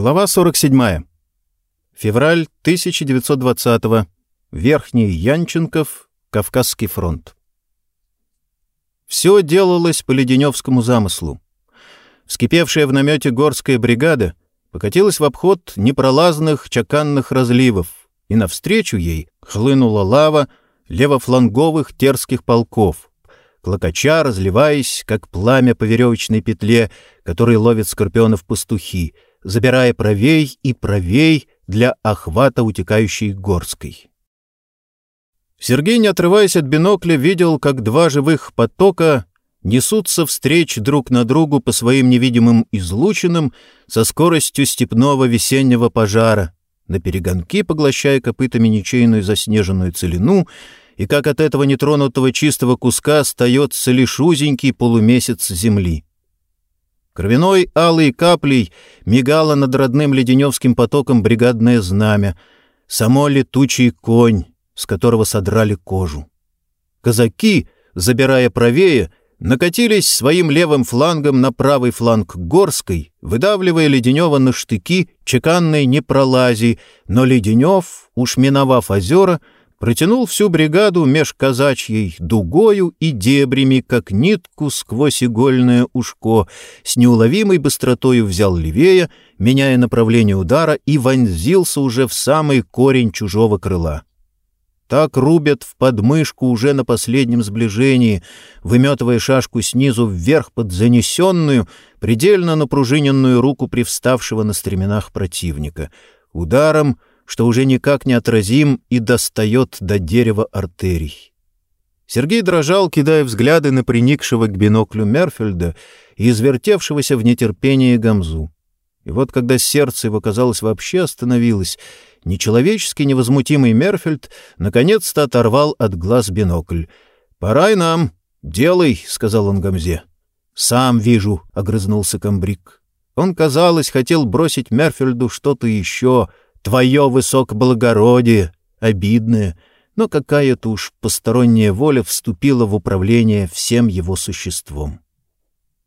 Глава 47. Февраль 1920 -го. Верхний Янченков, Кавказский фронт. Все делалось по Леденевскому замыслу. Вскипевшая в намете горская бригада покатилась в обход непролазных чаканных разливов, и навстречу ей хлынула лава левофланговых терских полков, клокоча разливаясь, как пламя по веревочной петле, которой ловят скорпионов пастухи, забирая правей и правей для охвата утекающей Горской. Сергей, не отрываясь от бинокля, видел, как два живых потока несутся встреч друг на другу по своим невидимым излучинам со скоростью степного весеннего пожара, на перегонки поглощая копытами ничейную заснеженную целину, и как от этого нетронутого чистого куска остается лишь узенький полумесяц земли. Кровяной алой каплей мигало над родным леденевским потоком бригадное знамя, само летучий конь, с которого содрали кожу. Казаки, забирая правее, накатились своим левым флангом на правый фланг Горской, выдавливая Леденева на штыки чеканной непролази, но Леденев, уж миновав озера, — протянул всю бригаду меж казачьей дугою и дебрями, как нитку сквозь игольное ушко, с неуловимой быстротою взял левее, меняя направление удара, и вонзился уже в самый корень чужого крыла. Так рубят в подмышку уже на последнем сближении, выметывая шашку снизу вверх под занесенную, предельно напружиненную руку привставшего на стременах противника. Ударом — что уже никак не отразим и достает до дерева артерий. Сергей дрожал, кидая взгляды на приникшего к биноклю Мерфельда и извертевшегося в нетерпении Гамзу. И вот когда сердце его, казалось, вообще остановилось, нечеловечески невозмутимый Мерфельд наконец-то оторвал от глаз бинокль. «Пора и нам. Делай», — сказал он Гамзе. «Сам вижу», — огрызнулся комбриг. Он, казалось, хотел бросить Мерфельду что-то еще — Твое высокоблагородие, обидное, но какая-то уж посторонняя воля вступила в управление всем его существом.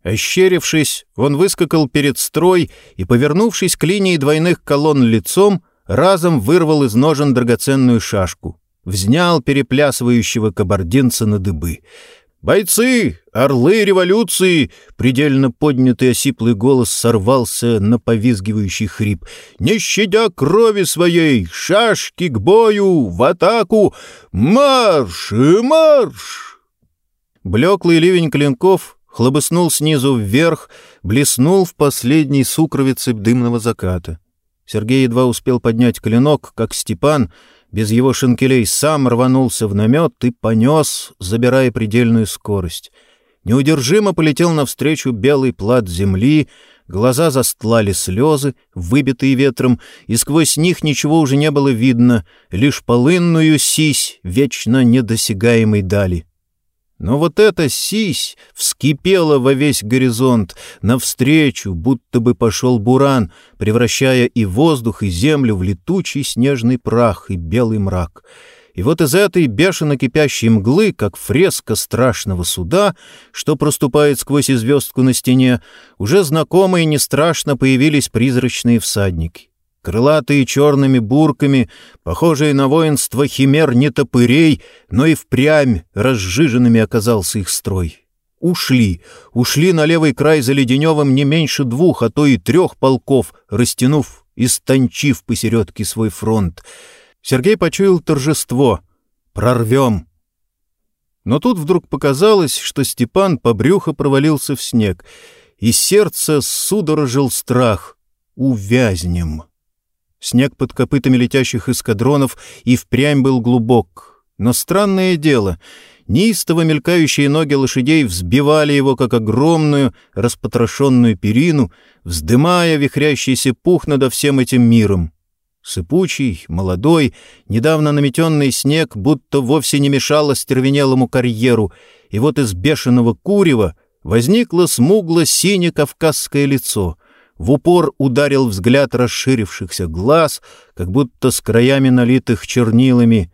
Ощерившись, он выскакал перед строй и, повернувшись к линии двойных колонн лицом, разом вырвал из ножен драгоценную шашку, взнял переплясывающего кабардинца на дыбы. «Бойцы! Орлы революции!» Предельно поднятый осиплый голос сорвался на повизгивающий хрип. «Не щадя крови своей! Шашки к бою! В атаку! Марш! Марш!» Блеклый ливень клинков хлобыснул снизу вверх, блеснул в последней сукровице дымного заката. Сергей едва успел поднять клинок, как Степан — без его шинкелей сам рванулся в намет и понес, забирая предельную скорость. Неудержимо полетел навстречу белый плат земли, глаза застлали слезы, выбитые ветром, и сквозь них ничего уже не было видно, лишь полынную сись вечно недосягаемой дали. Но вот эта сись вскипела во весь горизонт, навстречу, будто бы пошел буран, превращая и воздух, и землю в летучий снежный прах и белый мрак. И вот из этой бешено кипящей мглы, как фреска страшного суда, что проступает сквозь звездку на стене, уже знакомые не страшно появились призрачные всадники крылатые черными бурками, похожие на воинство химер не топырей, но и впрямь разжиженными оказался их строй. Ушли, ушли на левый край за Леденевым не меньше двух, а то и трех полков, растянув и стончив посередке свой фронт. Сергей почуял торжество. «Прорвем!» Но тут вдруг показалось, что Степан по брюхо провалился в снег, и сердце судорожил страх. «Увязнем!» Снег под копытами летящих эскадронов и впрямь был глубок. Но странное дело, неистово мелькающие ноги лошадей взбивали его, как огромную распотрошенную перину, вздымая вихрящийся пух над всем этим миром. Сыпучий, молодой, недавно наметенный снег будто вовсе не мешал остервенелому карьеру, и вот из бешеного курева возникло смугло-сине-кавказское лицо — в упор ударил взгляд расширившихся глаз, как будто с краями налитых чернилами.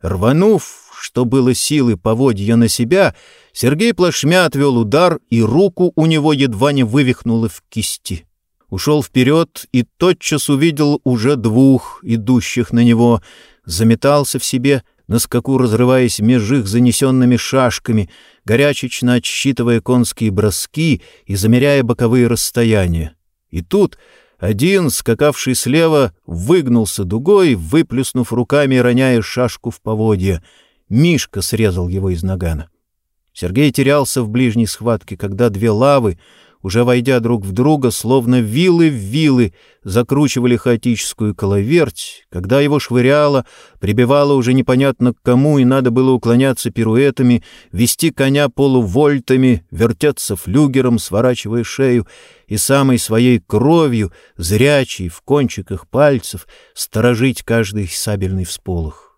Рванув, что было силы поводья на себя, Сергей плашмя отвел удар, и руку у него едва не вывихнуло в кисти. ушел вперед и тотчас увидел уже двух, идущих на него, заметался в себе, на скаку разрываясь меж их занесенными шашками, горячечно отсчитывая конские броски и замеряя боковые расстояния. И тут один, скакавший слева, выгнулся дугой, выплюснув руками роняя шашку в поводья. Мишка срезал его из нагана. Сергей терялся в ближней схватке, когда две лавы, уже войдя друг в друга, словно вилы в вилы, закручивали хаотическую коловерть, когда его швыряло, прибивало уже непонятно к кому, и надо было уклоняться пируэтами, вести коня полувольтами, вертеться флюгером, сворачивая шею, и самой своей кровью, зрячей в кончиках пальцев, сторожить каждый сабельный всполох.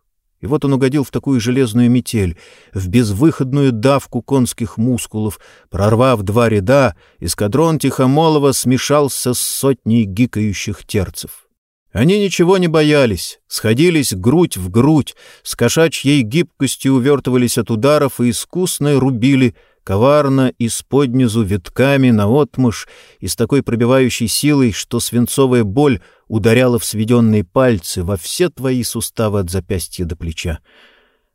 И вот он угодил в такую железную метель, в безвыходную давку конских мускулов. Прорвав два ряда, эскадрон Тихомолова смешался с сотней гикающих терцев. Они ничего не боялись, сходились грудь в грудь, с кошачьей гибкостью увертывались от ударов и искусно рубили — коварно и с поднизу витками наотмашь и с такой пробивающей силой, что свинцовая боль ударяла в сведенные пальцы во все твои суставы от запястья до плеча.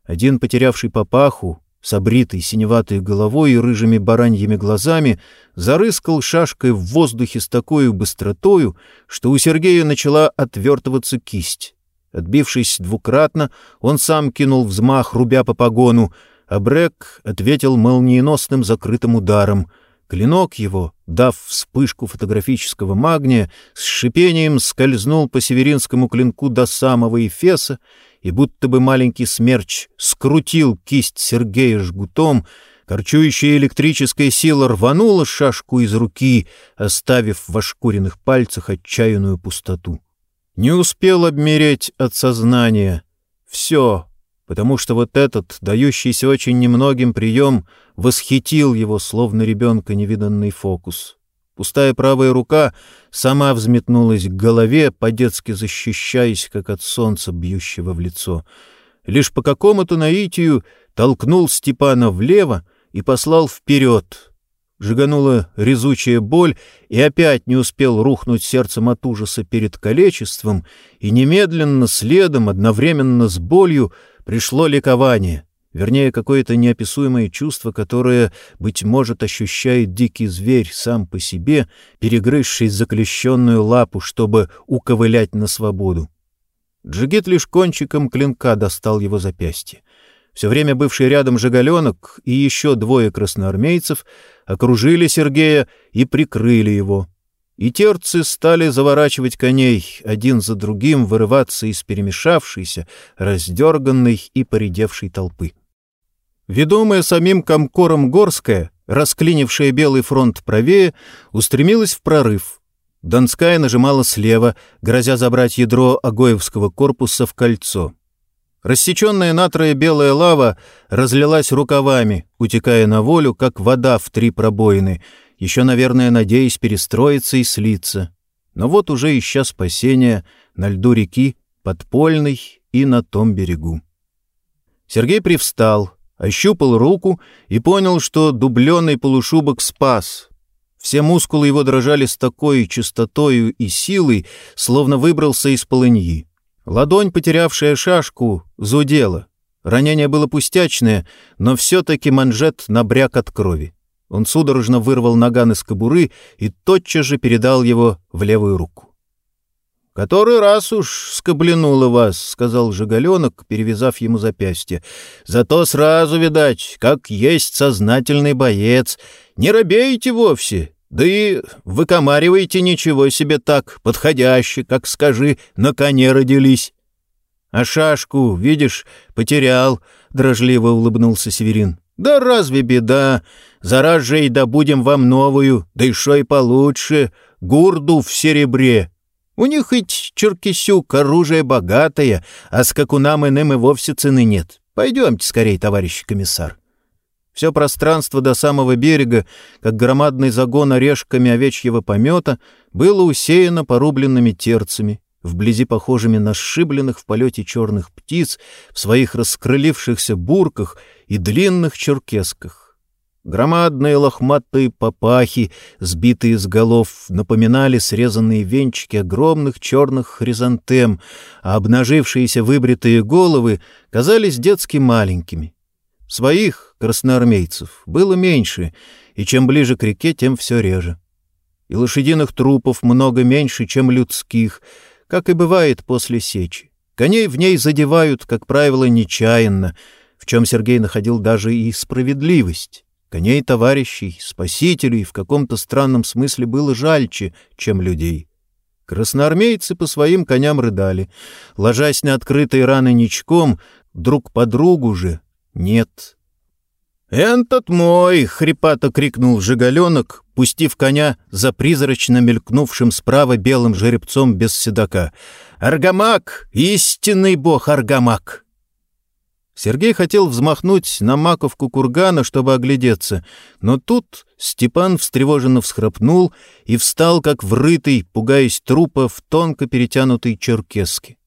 Один, потерявший папаху, с обритой синеватой головой и рыжими бараньими глазами, зарыскал шашкой в воздухе с такой быстротою, что у Сергея начала отвертываться кисть. Отбившись двукратно, он сам кинул взмах, рубя по погону — а Брэк ответил молниеносным закрытым ударом. Клинок его, дав вспышку фотографического магния, с шипением скользнул по северинскому клинку до самого Эфеса, и будто бы маленький смерч скрутил кисть Сергея жгутом, корчующая электрическая сила рванула шашку из руки, оставив в ошкуренных пальцах отчаянную пустоту. Не успел обмереть от сознания. Все, потому что вот этот, дающийся очень немногим прием, восхитил его, словно ребенка невиданный фокус. Пустая правая рука сама взметнулась к голове, по-детски защищаясь, как от солнца, бьющего в лицо. Лишь по какому-то наитию толкнул Степана влево и послал вперед. Жиганула резучая боль, и опять не успел рухнуть сердцем от ужаса перед количеством, и немедленно, следом, одновременно с болью, пришло ликование, вернее, какое-то неописуемое чувство, которое, быть может, ощущает дикий зверь сам по себе, перегрызший заклещенную лапу, чтобы уковылять на свободу. Джигит лишь кончиком клинка достал его запястье. Все время бывший рядом Жигаленок и еще двое красноармейцев окружили Сергея и прикрыли его и терцы стали заворачивать коней, один за другим вырываться из перемешавшейся, раздерганной и поредевшей толпы. Ведомая самим комкором Горская, расклинившая белый фронт правее, устремилась в прорыв. Донская нажимала слева, грозя забрать ядро Агоевского корпуса в кольцо. Рассеченная натрое белая лава разлилась рукавами, утекая на волю, как вода в три пробоины — еще, наверное, надеясь перестроиться и слиться. Но вот уже ища спасения на льду реки, подпольной и на том берегу. Сергей привстал, ощупал руку и понял, что дубленый полушубок спас. Все мускулы его дрожали с такой чистотою и силой, словно выбрался из полыньи. Ладонь, потерявшая шашку, зудела. Ранение было пустячное, но все-таки манжет набряк от крови. Он судорожно вырвал наган из кобуры и тотчас же передал его в левую руку. «Который раз уж скобленуло вас», — сказал Жигаленок, перевязав ему запястье. «Зато сразу, видать, как есть сознательный боец. Не робеете вовсе, да и выкомариваете ничего себе так, подходяще, как, скажи, на коне родились». «А шашку, видишь, потерял», — дрожливо улыбнулся Северин. «Да разве беда? Зараз же и добудем вам новую, да шо и получше, гурду в серебре. У них хоть черкисюк, оружие богатое, а скакунам иным и вовсе цены нет. Пойдемте скорее, товарищ комиссар». Все пространство до самого берега, как громадный загон орешками овечьего помета, было усеяно порубленными терцами, вблизи похожими на сшибленных в полете черных птиц в своих раскрылившихся бурках и длинных черкесках. Громадные лохматые папахи, сбитые с голов, напоминали срезанные венчики огромных черных хризантем, а обнажившиеся выбритые головы казались детски маленькими. Своих, красноармейцев, было меньше, и чем ближе к реке, тем все реже. И лошадиных трупов много меньше, чем людских, как и бывает после сечи. Коней в ней задевают, как правило, нечаянно, в чем Сергей находил даже и справедливость. Коней товарищей, спасителей в каком-то странном смысле было жальче, чем людей. Красноармейцы по своим коням рыдали, ложась на открытые раны ничком, друг по другу же нет. «Энтот мой!» — хрипато крикнул Жигаленок, пустив коня за призрачно мелькнувшим справа белым жеребцом без седока. «Аргамак! Истинный бог Аргамак!» Сергей хотел взмахнуть на маковку кургана, чтобы оглядеться, но тут Степан встревоженно всхрапнул и встал, как врытый, пугаясь трупа в тонко перетянутой черкеске.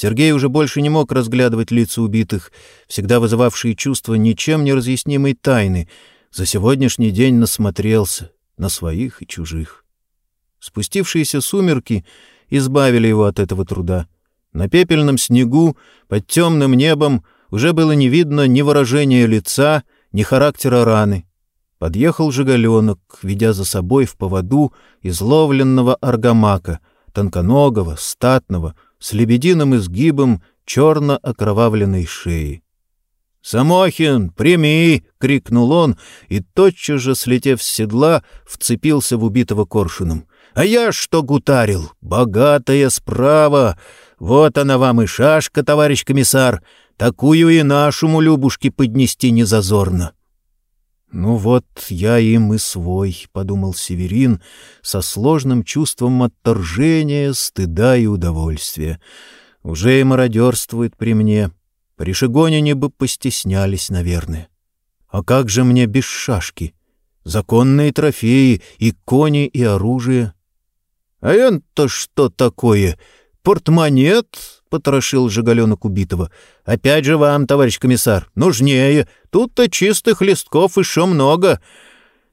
Сергей уже больше не мог разглядывать лица убитых, всегда вызывавшие чувство ничем не разъяснимой тайны. За сегодняшний день насмотрелся на своих и чужих. Спустившиеся сумерки избавили его от этого труда. На пепельном снегу, под темным небом — уже было не видно ни выражения лица, ни характера раны. Подъехал жигаленок, ведя за собой в поводу изловленного аргамака, тонконогого, статного, с лебединым изгибом черно-окровавленной шеи. «Самохин, прими!» — крикнул он, и, тотчас же, слетев с седла, вцепился в убитого коршуном. «А я что гутарил? Богатая справа! Вот она вам и шашка, товарищ комиссар! Такую и нашему Любушке поднести не зазорно. «Ну вот я им и свой», — подумал Северин, со сложным чувством отторжения, стыда и удовольствия. «Уже и мародерствует при мне. При Шигонине бы постеснялись, наверное. А как же мне без шашки? Законные трофеи, и кони, и оружие». «А это что такое? Портмонет?» — потрошил Жигаленок убитого. — Опять же вам, товарищ комиссар, нужнее. Тут-то чистых листков еще много.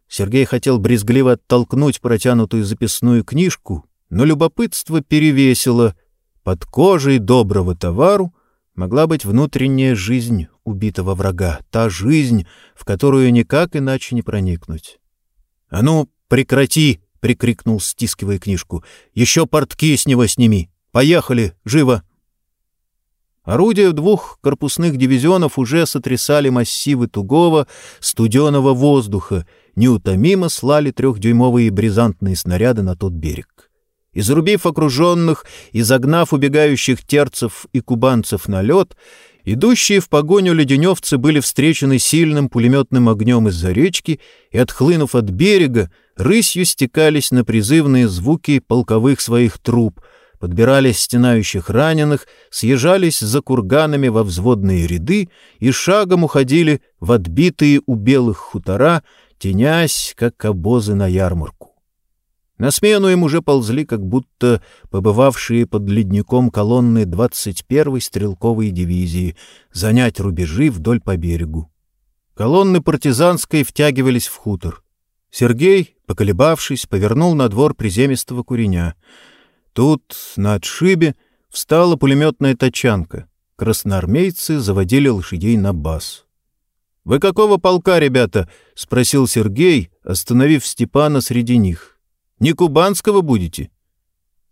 Сергей хотел брезгливо оттолкнуть протянутую записную книжку, но любопытство перевесило. Под кожей доброго товару могла быть внутренняя жизнь убитого врага, та жизнь, в которую никак иначе не проникнуть. — А ну, прекрати! — прикрикнул, стискивая книжку. — Еще портки с него сними! Поехали! Живо! — Орудия двух корпусных дивизионов уже сотрясали массивы тугого, студеного воздуха, неутомимо слали трехдюймовые бризантные снаряды на тот берег. Изрубив окруженных и загнав убегающих терцев и кубанцев на лед, идущие в погоню леденевцы были встречены сильным пулеметным огнем из-за речки и, отхлынув от берега, рысью стекались на призывные звуки полковых своих труб — подбирали стенающих раненых, съезжались за курганами во взводные ряды и шагом уходили в отбитые у белых хутора, тенясь, как обозы на ярмарку. На смену им уже ползли, как будто побывавшие под ледником колонны 21-й стрелковой дивизии, занять рубежи вдоль по берегу. Колонны партизанской втягивались в хутор. Сергей, поколебавшись, повернул на двор приземистого куреня — Тут, на отшибе, встала пулеметная тачанка. Красноармейцы заводили лошадей на бас. «Вы какого полка, ребята?» — спросил Сергей, остановив Степана среди них. «Не кубанского будете?»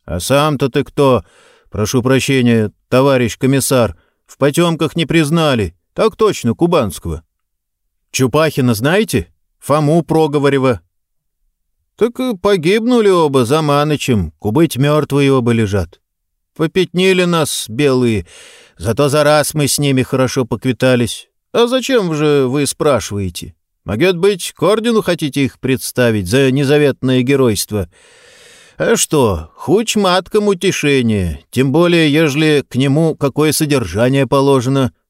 «А сам-то ты кто? Прошу прощения, товарищ комиссар. В потемках не признали. Так точно, кубанского». «Чупахина знаете? Фому Проговорева, так погибнули оба за Манычем, кубыть мертвые оба лежат. Попятнили нас белые, зато за раз мы с ними хорошо поквитались. А зачем же вы спрашиваете? Могет быть, к ордену хотите их представить за незаветное геройство? А что, хуч маткам утешение, тем более, ежели к нему какое содержание положено ——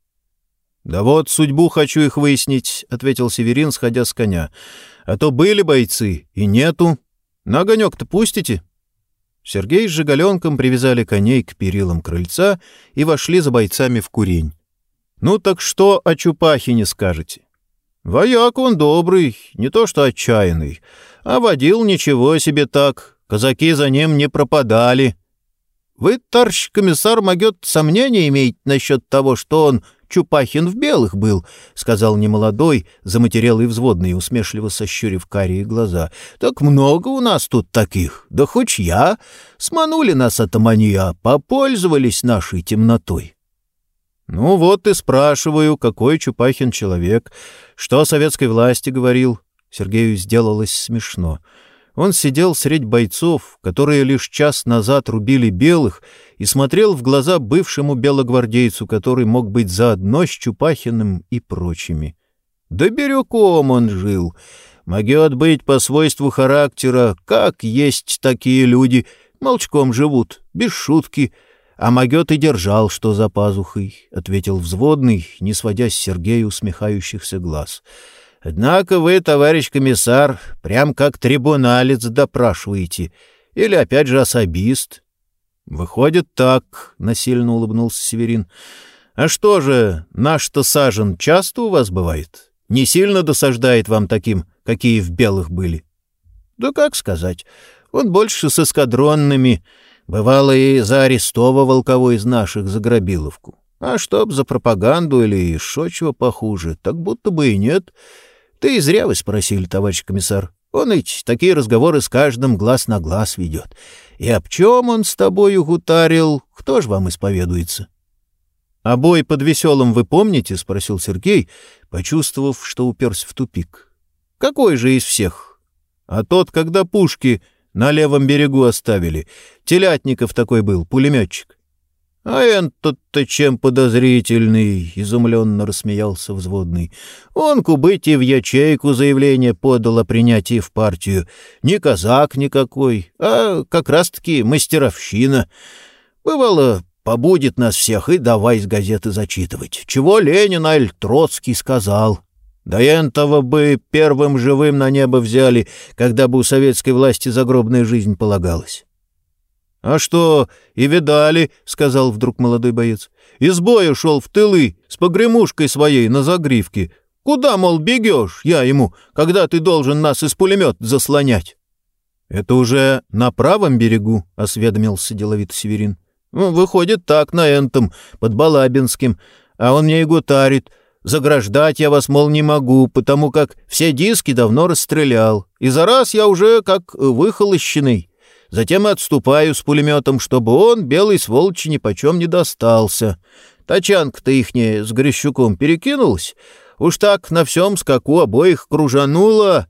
Да вот судьбу хочу их выяснить, — ответил Северин, сходя с коня. — А то были бойцы, и нету. На огонек-то пустите? Сергей с Жигаленком привязали коней к перилам крыльца и вошли за бойцами в курень. — Ну так что о Чупахине скажете? Вояк он добрый, не то что отчаянный, а водил ничего себе так, казаки за ним не пропадали. Вы, тарщ комиссар, могет сомнения иметь насчет того, что он Чупахин в белых был, — сказал немолодой, заматерелый взводный, усмешливо сощурив карие глаза. — Так много у нас тут таких, да хоть я. Сманули нас атамания, попользовались нашей темнотой. — Ну вот и спрашиваю, какой Чупахин человек, что о советской власти говорил. Сергею сделалось смешно. — он сидел средь бойцов, которые лишь час назад рубили белых, и смотрел в глаза бывшему белогвардейцу, который мог быть заодно с Чупахиным и прочими. Да Бирюком он жил. Могет быть по свойству характера, как есть такие люди, молчком живут, без шутки, а могет и держал, что за пазухой, — ответил взводный, не сводя с Сергея усмехающихся глаз. — Однако вы, товарищ комиссар, прям как трибуналец допрашиваете. Или опять же особист. Выходит так, — насильно улыбнулся Северин. А что же, наш-то сажен часто у вас бывает? Не сильно досаждает вам таким, какие в белых были? Да как сказать, он больше с эскадронными. Бывало, и заарестовывал кого из наших за грабиловку. А чтоб за пропаганду или еще чего похуже, так будто бы и нет — ты зря вы спросили, товарищ комиссар. Он ведь такие разговоры с каждым глаз на глаз ведет. И об чем он с тобою гутарил, кто ж вам исповедуется? — А бой под веселым вы помните? — спросил Сергей, почувствовав, что уперся в тупик. — Какой же из всех? — А тот, когда пушки на левом берегу оставили. Телятников такой был, пулеметчик. — А этот-то чем подозрительный? — изумленно рассмеялся взводный. — Он кубыти в ячейку заявление подал о принятии в партию. Не казак никакой, а как раз-таки мастеровщина. Бывало, побудет нас всех и давай из газеты зачитывать. Чего Ленин аль Троцкий сказал. Да энтого бы первым живым на небо взяли, когда бы у советской власти загробная жизнь полагалась. «А что, и видали?» — сказал вдруг молодой боец. «Из боя шел в тылы с погремушкой своей на загривке. Куда, мол, бегешь, я ему, когда ты должен нас из пулемет заслонять?» «Это уже на правом берегу?» — осведомился деловит Северин. «Ну, «Выходит так, на энтом, под Балабинским. А он мне и гутарит. Заграждать я вас, мол, не могу, потому как все диски давно расстрелял. И за раз я уже как выхолощенный». Затем отступаю с пулеметом, чтобы он, белый сволочи, ни почем не достался. Тачанка-то ихняя с Грещуком перекинулась. Уж так на всем скаку обоих кружанула.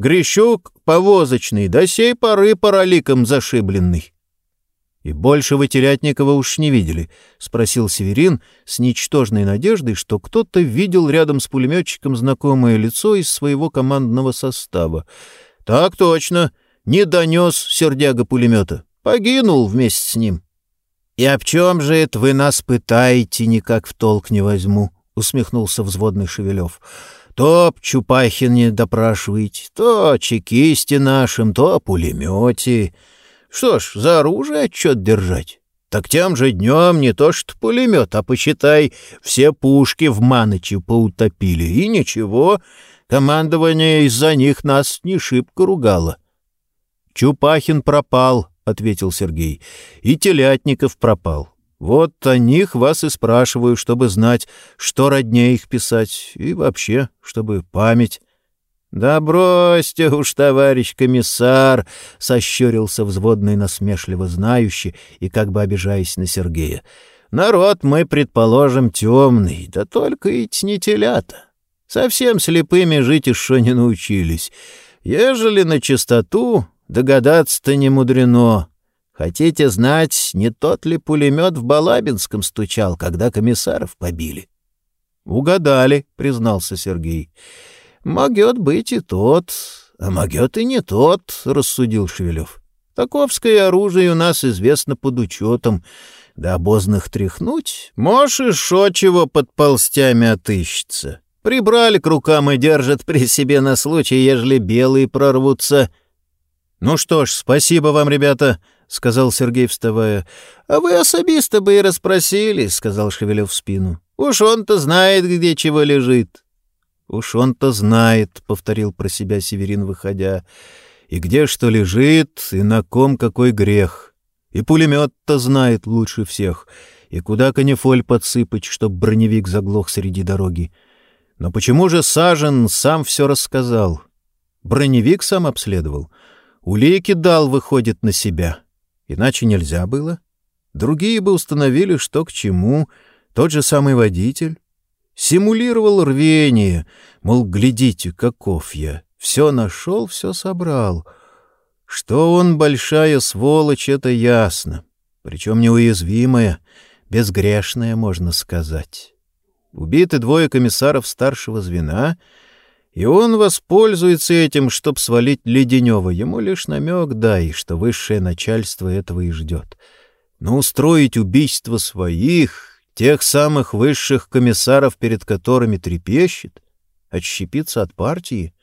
Грещук повозочный, до сей поры параликом зашибленный. — И больше вы Телятникова уж не видели? — спросил Северин с ничтожной надеждой, что кто-то видел рядом с пулеметчиком знакомое лицо из своего командного состава. — Так точно. — не донес сердяга пулемета. Погинул вместе с ним. — И об чем же это вы нас пытаете, никак в толк не возьму? — усмехнулся взводный Шевелев. — То Чупахин не допрашиваете, то о нашем, то о пулемете. Что ж, за оружие отчет держать? Так тем же днем не то что пулемет, а, почитай, все пушки в Маныче поутопили. И ничего, командование из-за них нас не шибко ругало. — «Чупахин пропал», — ответил Сергей, — «и Телятников пропал. Вот о них вас и спрашиваю, чтобы знать, что роднее их писать, и вообще, чтобы память». «Да бросьте уж, товарищ комиссар!» — сощурился взводный насмешливо знающий и как бы обижаясь на Сергея. «Народ мы, предположим, темный, да только ведь не телята. Совсем слепыми жить еще не научились. Ежели на чистоту, Догадаться-то не мудрено. Хотите знать, не тот ли пулемет в Балабинском стучал, когда комиссаров побили? — Угадали, — признался Сергей. — Могет быть и тот, а могет и не тот, — рассудил Шевелев. — Таковское оружие у нас известно под учетом. Да обозных тряхнуть, можешь и шо чего под полстями отыщется. Прибрали к рукам и держат при себе на случай, ежели белые прорвутся — «Ну что ж, спасибо вам, ребята», — сказал Сергей, вставая. «А вы особисто бы и расспросили», — сказал Шевелев в спину. «Уж он-то знает, где чего лежит». Уж он-то знает, — повторил про себя Северин, выходя, — и где что лежит, и на ком какой грех. И пулемет-то знает лучше всех, и куда канифоль подсыпать, чтоб броневик заглох среди дороги. Но почему же Сажен сам все рассказал? Броневик сам обследовал. Улейки дал, выходит, на себя. Иначе нельзя было. Другие бы установили, что к чему. Тот же самый водитель. Симулировал рвение, мол, глядите, каков я. Все нашел, все собрал. Что он большая сволочь, это ясно. Причем неуязвимая, безгрешная, можно сказать. Убиты двое комиссаров старшего звена — и он воспользуется этим, чтоб свалить Леденева. Ему лишь намек дай, что высшее начальство этого и ждет. Но устроить убийство своих, тех самых высших комиссаров, перед которыми трепещет, отщепиться от партии?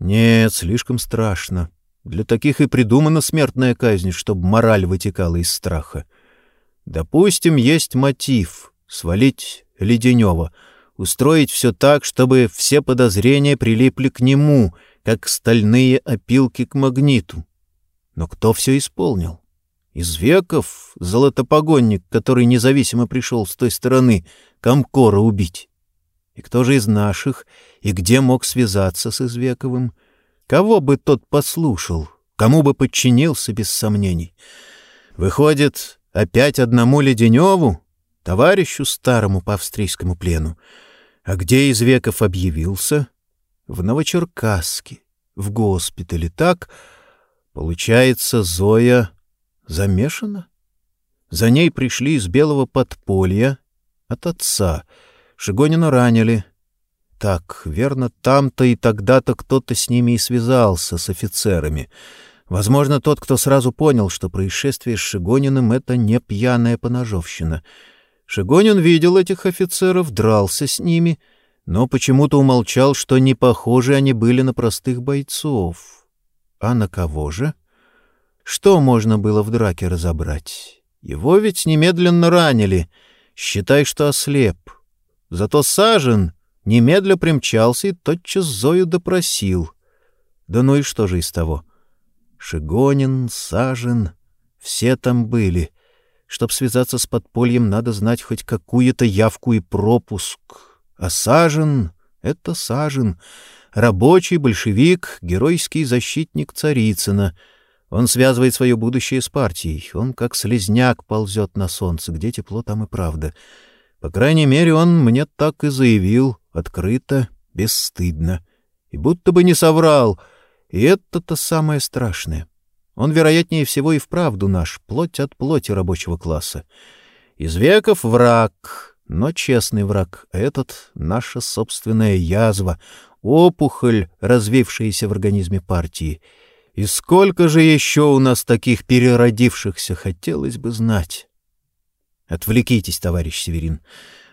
Нет, слишком страшно. Для таких и придумана смертная казнь, чтобы мораль вытекала из страха. Допустим, есть мотив — свалить Леденева — устроить все так, чтобы все подозрения прилипли к нему, как стальные опилки к магниту. Но кто все исполнил? Из веков золотопогонник, который независимо пришел с той стороны, Комкора убить. И кто же из наших, и где мог связаться с Извековым? Кого бы тот послушал, кому бы подчинился без сомнений? Выходит, опять одному Леденеву, товарищу старому по австрийскому плену, а где из веков объявился? В Новочеркасске, в госпитале. Так, получается, Зоя замешана? За ней пришли из белого подполья от отца. Шигонина ранили. Так, верно, там-то и тогда-то кто-то с ними и связался, с офицерами. Возможно, тот, кто сразу понял, что происшествие с Шигониным — это не пьяная поножовщина — Шигонин видел этих офицеров, дрался с ними, но почему-то умолчал, что не похожи они были на простых бойцов. А на кого же? Что можно было в драке разобрать? Его ведь немедленно ранили. Считай, что ослеп. Зато Сажен немедля примчался и тотчас Зою допросил. Да ну и что же из того? Шигонин, Сажен — все там были — Чтоб связаться с подпольем, надо знать хоть какую-то явку и пропуск. А Сажен — это Сажен, рабочий большевик, геройский защитник Царицына. Он связывает свое будущее с партией. Он как слезняк ползет на солнце, где тепло, там и правда. По крайней мере, он мне так и заявил, открыто, бесстыдно. И будто бы не соврал. И это-то самое страшное. Он, вероятнее всего, и вправду наш, плоть от плоти рабочего класса. Из веков враг, но честный враг. Этот — наша собственная язва, опухоль, развившаяся в организме партии. И сколько же еще у нас таких переродившихся, хотелось бы знать. Отвлекитесь, товарищ Северин.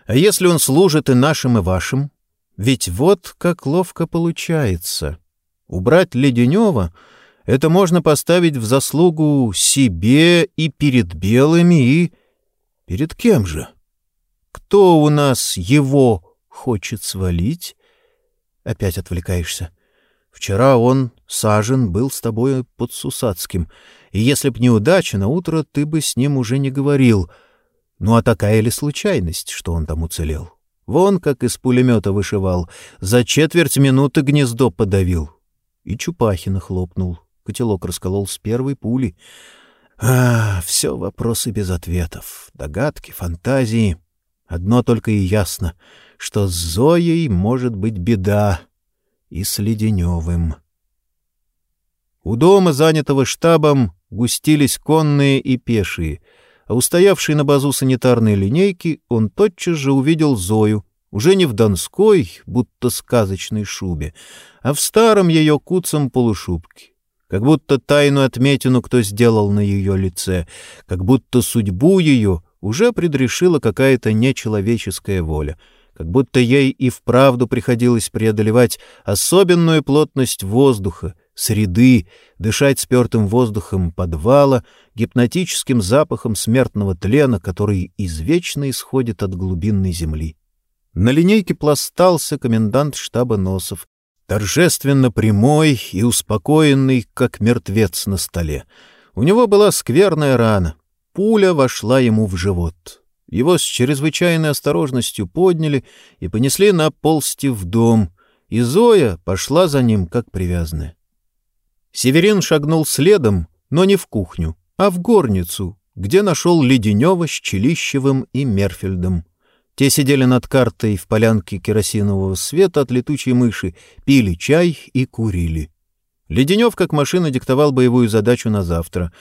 А если он служит и нашим, и вашим? Ведь вот как ловко получается. Убрать Леденева — это можно поставить в заслугу себе и перед белыми, и... Перед кем же? Кто у нас его хочет свалить? Опять отвлекаешься. Вчера он, Сажен, был с тобой под Сусацким, и если б неудача, на утро ты бы с ним уже не говорил. Ну а такая ли случайность, что он там уцелел? Вон как из пулемета вышивал, за четверть минуты гнездо подавил. И Чупахина хлопнул. Котелок расколол с первой пули. А, все вопросы без ответов, догадки, фантазии. Одно только и ясно, что с Зоей может быть беда. И с Леденевым. У дома, занятого штабом, густились конные и пешие, а устоявший на базу санитарной линейки он тотчас же увидел Зою, уже не в донской, будто сказочной шубе, а в старом ее куцом полушубке как будто тайну отметину кто сделал на ее лице, как будто судьбу ее уже предрешила какая-то нечеловеческая воля, как будто ей и вправду приходилось преодолевать особенную плотность воздуха, среды, дышать спертым воздухом подвала, гипнотическим запахом смертного тлена, который извечно исходит от глубинной земли. на линейке пластался комендант штаба Носов, торжественно прямой и успокоенный, как мертвец на столе. У него была скверная рана. Пуля вошла ему в живот. Его с чрезвычайной осторожностью подняли и понесли на полсти в дом, и Зоя пошла за ним, как привязанная. Северин шагнул следом, но не в кухню, а в горницу, где нашел Леденева с Челищевым и Мерфельдом. Те сидели над картой в полянке керосинового света от летучей мыши, пили чай и курили. Леденев, как машина, диктовал боевую задачу на завтра.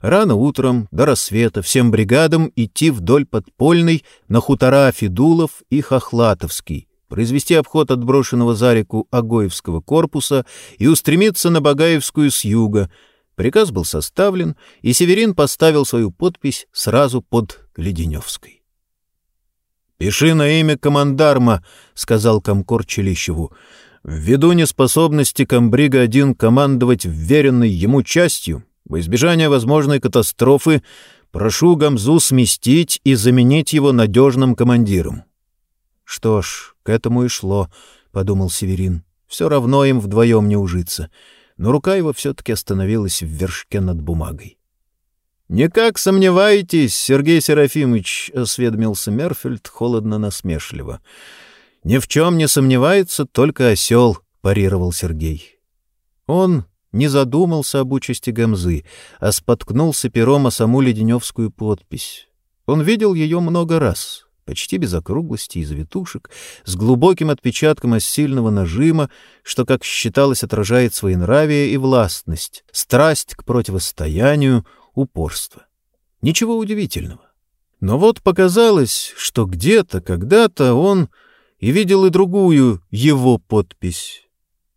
Рано утром, до рассвета, всем бригадам идти вдоль подпольной на хутора Федулов и Хохлатовский, произвести обход отброшенного за реку Агоевского корпуса и устремиться на Багаевскую с юга. Приказ был составлен, и Северин поставил свою подпись сразу под Леденевской. «Пиши на имя командарма», — сказал комкор Челищеву. «Ввиду неспособности комбрига-1 командовать вверенной ему частью, во избежание возможной катастрофы, прошу Гамзу сместить и заменить его надежным командиром». «Что ж, к этому и шло», — подумал Северин. «Все равно им вдвоем не ужиться». Но рука его все-таки остановилась в вершке над бумагой. «Никак сомневаетесь, Сергей Серафимович», — осведомился Мерфельд холодно-насмешливо. «Ни в чем не сомневается только осел», — парировал Сергей. Он не задумался об участи Гамзы, а споткнулся пером о саму леденевскую подпись. Он видел ее много раз, почти без округлости и завитушек, с глубоким отпечатком от сильного нажима, что, как считалось, отражает своенравие и властность, страсть к противостоянию, упорство. Ничего удивительного. Но вот показалось, что где-то, когда-то он и видел и другую его подпись.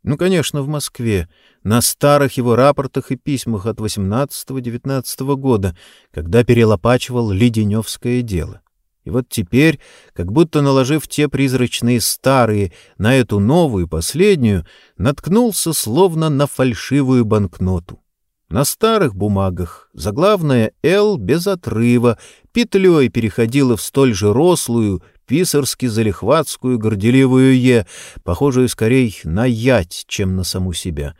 Ну, конечно, в Москве, на старых его рапортах и письмах от 18-19 года, когда перелопачивал Леденевское дело. И вот теперь, как будто наложив те призрачные старые на эту новую, последнюю, наткнулся словно на фальшивую банкноту. На старых бумагах заглавная «Л» без отрыва петлей переходила в столь же рослую, писарски-залихватскую горделивую «Е», похожую скорее на «ять», чем на саму себя.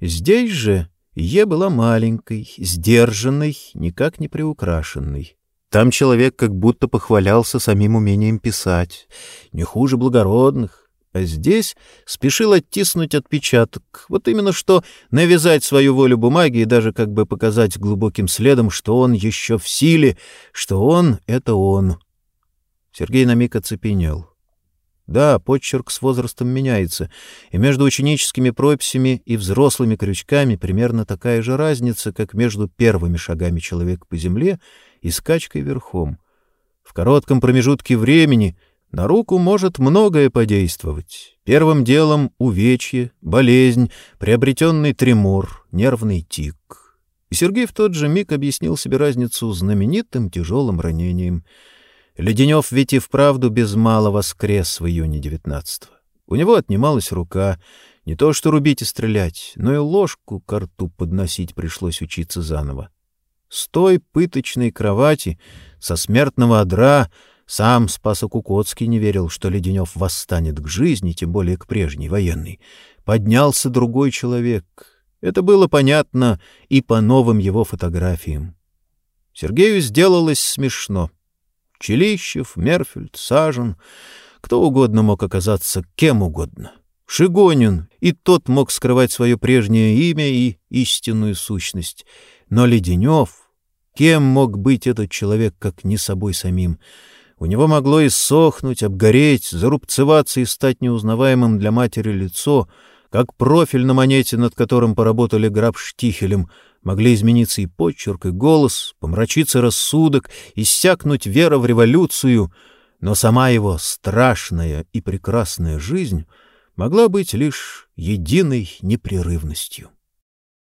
Здесь же «Е» была маленькой, сдержанной, никак не приукрашенной. Там человек как будто похвалялся самим умением писать, не хуже благородных, а здесь спешил оттиснуть отпечаток, вот именно что навязать свою волю бумаге и даже как бы показать глубоким следом, что он еще в силе, что он — это он. Сергей на миг оцепенел. Да, почерк с возрастом меняется, и между ученическими прописями и взрослыми крючками примерно такая же разница, как между первыми шагами человека по земле и скачкой верхом. В коротком промежутке времени — на руку может многое подействовать. Первым делом увечье, болезнь, приобретенный тремор, нервный тик. И Сергей в тот же миг объяснил себе разницу знаменитым тяжелым ранением. Леденев ведь и вправду без мала воскрес в июне девятнадцатого. У него отнималась рука. Не то что рубить и стрелять, но и ложку к рту подносить пришлось учиться заново. С той пыточной кровати, со смертного одра — сам Спасо-Кукоцкий не верил, что Леденев восстанет к жизни, тем более к прежней военной. Поднялся другой человек. Это было понятно и по новым его фотографиям. Сергею сделалось смешно. Челищев, Мерфельд, Сажен, кто угодно мог оказаться кем угодно. Шигонин, и тот мог скрывать свое прежнее имя и истинную сущность. Но Леденев, кем мог быть этот человек, как не собой самим? У него могло иссохнуть, обгореть, зарубцеваться и стать неузнаваемым для матери лицо, как профиль на монете, над которым поработали граб-штихелем, могли измениться и почерк, и голос, помрачиться рассудок, иссякнуть вера в революцию, но сама его страшная и прекрасная жизнь могла быть лишь единой непрерывностью.